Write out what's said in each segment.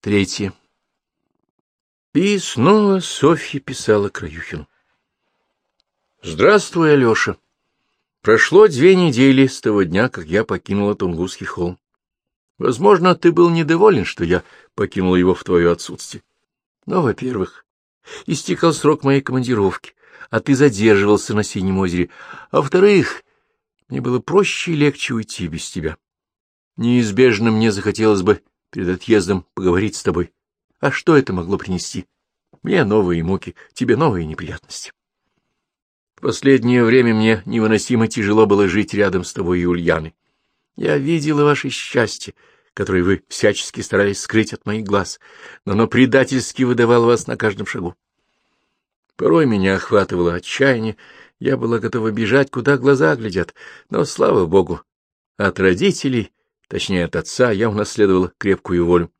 Третье. И снова Софья писала Краюхину. «Здравствуй, Алеша. Прошло две недели с того дня, как я покинула Тунгусский холм. Возможно, ты был недоволен, что я покинул его в твое отсутствие. Но, во-первых, истекал срок моей командировки, а ты задерживался на Синем озере, а во-вторых, мне было проще и легче уйти без тебя. Неизбежно мне захотелось бы перед отъездом поговорить с тобой. А что это могло принести? Мне новые муки, тебе новые неприятности. В последнее время мне невыносимо тяжело было жить рядом с тобой и Ульяной. Я видела ваше счастье, которое вы всячески старались скрыть от моих глаз, но оно предательски выдавало вас на каждом шагу. Порой меня охватывало отчаяние, я была готова бежать, куда глаза глядят, но, слава богу, от родителей Точнее, от отца я унаследовала крепкую волю.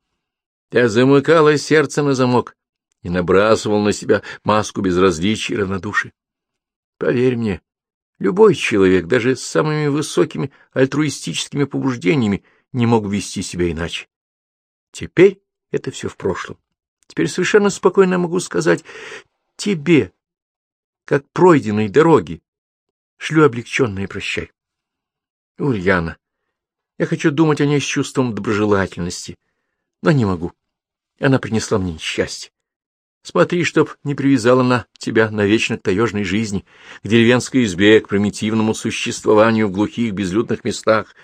Я замыкала сердце на замок и набрасывал на себя маску безразличия и равнодушия. Поверь мне, любой человек, даже с самыми высокими альтруистическими побуждениями, не мог вести себя иначе. Теперь это все в прошлом. Теперь совершенно спокойно могу сказать тебе, как пройденной дороги, шлю облегченное прощай. Ульяна, я хочу думать о ней с чувством доброжелательности, но не могу. Она принесла мне несчастье. Смотри, чтоб не привязала на тебя навечно к таежной жизни, к деревенской избе, к примитивному существованию в глухих безлюдных местах.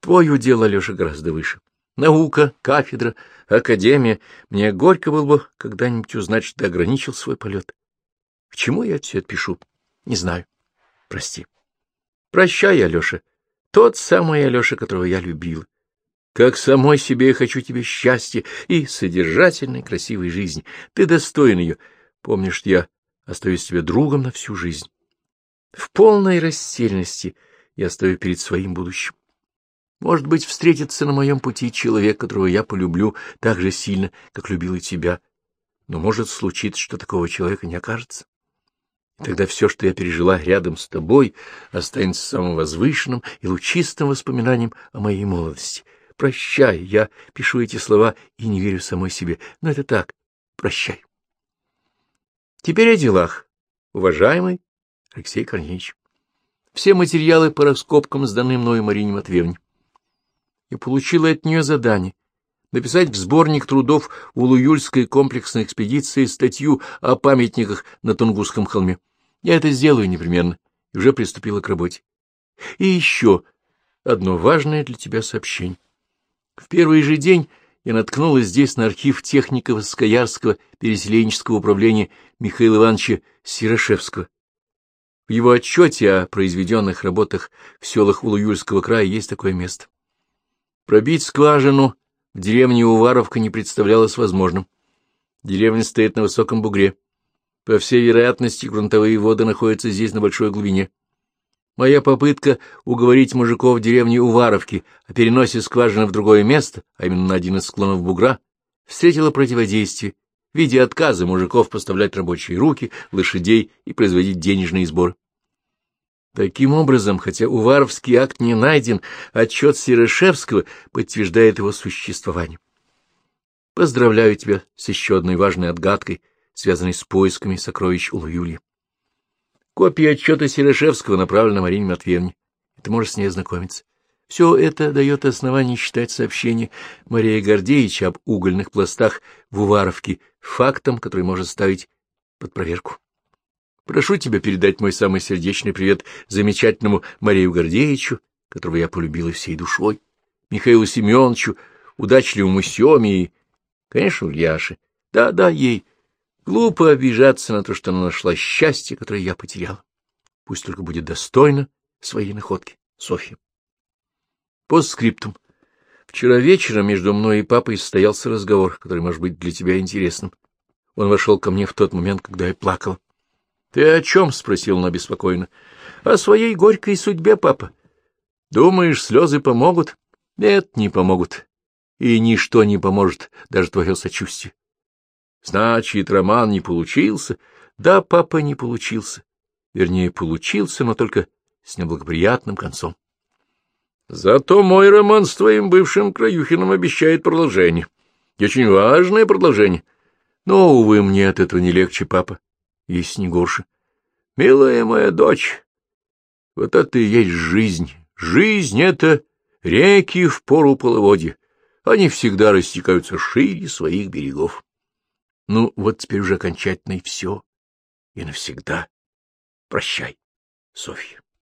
Твое дело, Леша, гораздо выше. Наука, кафедра, академия. Мне горько было бы когда-нибудь узнать, что ты ограничил свой полет. К чему я все это пишу? Не знаю. Прости. Прощай, Алеша. Тот самый Алеша, которого я любил. Как самой себе я хочу тебе счастья и содержательной, красивой жизни. Ты достоин ее. Помнишь, я остаюсь тебе другом на всю жизнь. В полной растерянности я стою перед своим будущим. Может быть, встретится на моем пути человек, которого я полюблю так же сильно, как любил и тебя. Но может случиться, что такого человека не окажется. Тогда все, что я пережила рядом с тобой, останется самым возвышенным и лучистым воспоминанием о моей молодости. Прощай, я пишу эти слова и не верю самой себе, но это так, прощай. Теперь о делах. Уважаемый Алексей Корнеевич, все материалы по раскопкам сданы мною Марине Матвеевне. Я получила от нее задание написать в сборник трудов Улуюльской комплексной экспедиции статью о памятниках на Тунгусском холме. Я это сделаю непременно, и уже приступила к работе. И еще одно важное для тебя сообщение. В первый же день я наткнулась здесь на архив техников Скоярского переселенческого управления Михаила Ивановича Сирошевского. В его отчете о произведенных работах в селах Улуюльского края есть такое место. Пробить скважину в деревне Уваровка не представлялось возможным. Деревня стоит на высоком бугре. По всей вероятности, грунтовые воды находятся здесь на большой глубине. Моя попытка уговорить мужиков деревни Уваровки о переносе скважины в другое место, а именно на один из склонов бугра, встретила противодействие в виде отказа мужиков поставлять рабочие руки, лошадей и производить денежные сборы. Таким образом, хотя Уваровский акт не найден, отчет Серышевского подтверждает его существование. Поздравляю тебя с еще одной важной отгадкой — связанный с поисками сокровищ Улуюли. Копия отчета Серешевского направлена Марине Матвеевне, ты можешь с ней ознакомиться. Все это дает основание считать сообщение Марии Гордеевича об угольных пластах в Уваровке фактом, который может ставить под проверку. Прошу тебя передать мой самый сердечный привет замечательному Марию Гордеевичу, которого я полюбила всей душой, Михаилу Семеновичу, удачливому Семе и, конечно, Ульяше. Да-да, ей, Глупо обижаться на то, что она нашла счастье, которое я потеряла. Пусть только будет достойно своей находки. Софья. Постскриптум. Вчера вечером между мной и папой состоялся разговор, который может быть для тебя интересным. Он вошел ко мне в тот момент, когда я плакала. — Ты о чем? — спросил он обеспокоенно. — О своей горькой судьбе, папа. — Думаешь, слезы помогут? — Нет, не помогут. И ничто не поможет, даже твое сочувствие. Значит, роман не получился? Да, папа, не получился. Вернее, получился, но только с неблагоприятным концом. Зато мой роман с твоим бывшим Краюхиным обещает продолжение. И очень важное продолжение. Но, увы, мне от этого не легче, папа, если не горше. Милая моя дочь, вот это и есть жизнь. Жизнь — это реки в пору половодья. Они всегда растекаются шире своих берегов. Ну, вот теперь уже окончательно и все. И навсегда. Прощай, Софья.